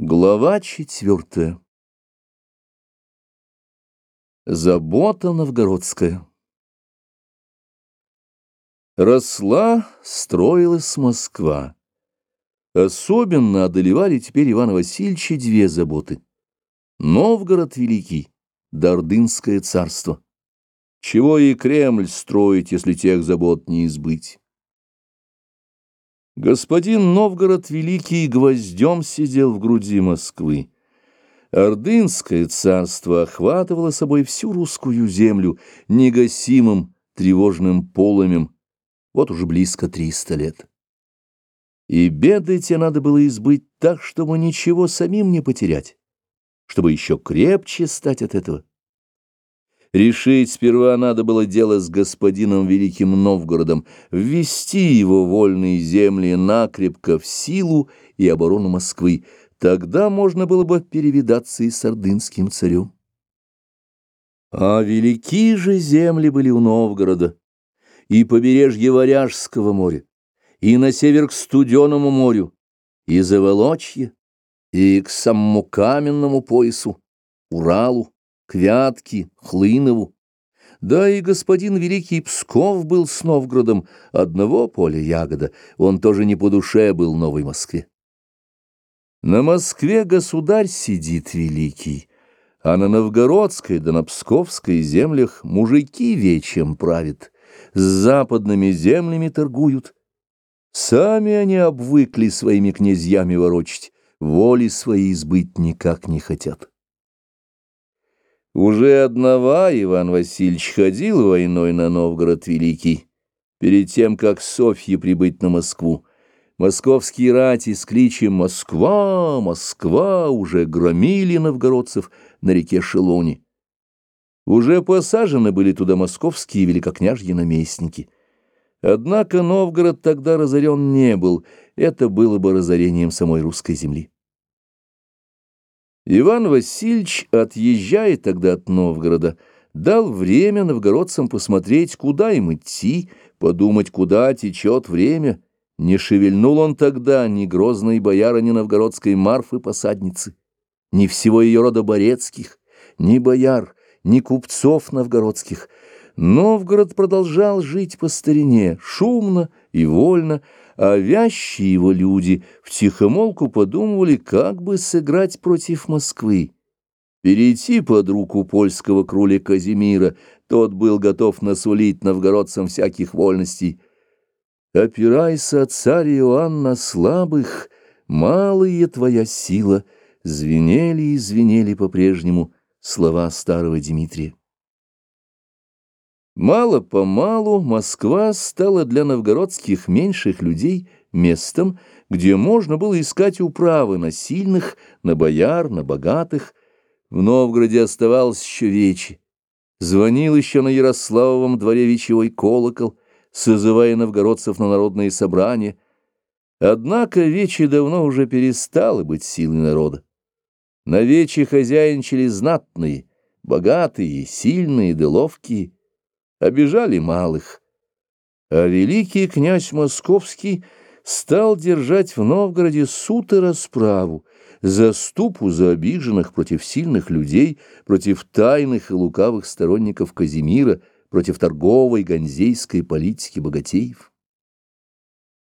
Глава четвертая. Забота новгородская. Росла, строилась Москва. Особенно одолевали теперь Ивана Васильевича две заботы. Новгород Великий, Дордынское царство. Чего и Кремль строить, если тех забот не избыть? Господин Новгород Великий гвоздем сидел в груди Москвы. Ордынское царство охватывало собой всю русскую землю негасимым тревожным полымем, вот уже близко триста лет. И беды те надо было избыть так, чтобы ничего самим не потерять, чтобы еще крепче стать от этого. Решить сперва надо было дело с господином Великим Новгородом, ввести его вольные земли накрепко в силу и оборону Москвы. Тогда можно было бы перевидаться и с ордынским царем. А велики же земли были у Новгорода, и побережье Варяжского моря, и на север к Студеному морю, и Заволочье, и к самому каменному поясу, Уралу к Вятке, Хлынову. Да и господин Великий Псков был с Новгородом одного поля ягода, он тоже не по душе был Новой Москве. На Москве государь сидит великий, а на Новгородской да на Псковской землях мужики вечем правят, с западными землями торгуют. Сами они обвыкли своими князьями ворочить, воли свои избыть никак не хотят. Уже одного Иван Васильевич ходил войной на Новгород Великий, перед тем, как Софье прибыть на Москву. Московские рати с кличем «Москва! Москва!» уже громили новгородцев на реке Шелони. Уже посажены были туда московские великокняжьи наместники. Однако Новгород тогда разорен не был, это было бы разорением самой русской земли. Иван Васильевич, отъезжая тогда от Новгорода, дал время новгородцам посмотреть, куда им идти, подумать, куда течет время. Не шевельнул он тогда ни грозной боярыни новгородской Марфы-посадницы, ни всего ее рода Борецких, ни бояр, ни купцов новгородских. Новгород продолжал жить по старине, шумно и вольно, а вящие его люди втихомолку подумывали, как бы сыграть против Москвы. Перейти под руку польского круля Казимира, тот был готов насулить новгородцам всяких вольностей. «Опирайся, царь Иоанн, на слабых, малая твоя сила», звенели и звенели по-прежнему слова старого Дмитрия. Мало-помалу Москва стала для новгородских меньших людей местом, где можно было искать управы на сильных, на бояр, на богатых. В Новгороде оставалось еще вечи. Звонил еще на Ярославовом дворе вечевой колокол, созывая новгородцев на народные собрания. Однако вечи давно уже перестало быть силой народа. На вече хозяинчили знатные, богатые, сильные да ловкие, обижали малых. А великий князь Московский стал держать в Новгороде суд и расправу, заступу за обиженных против сильных людей, против тайных и лукавых сторонников Казимира, против торговой ганзейской политики богатеев.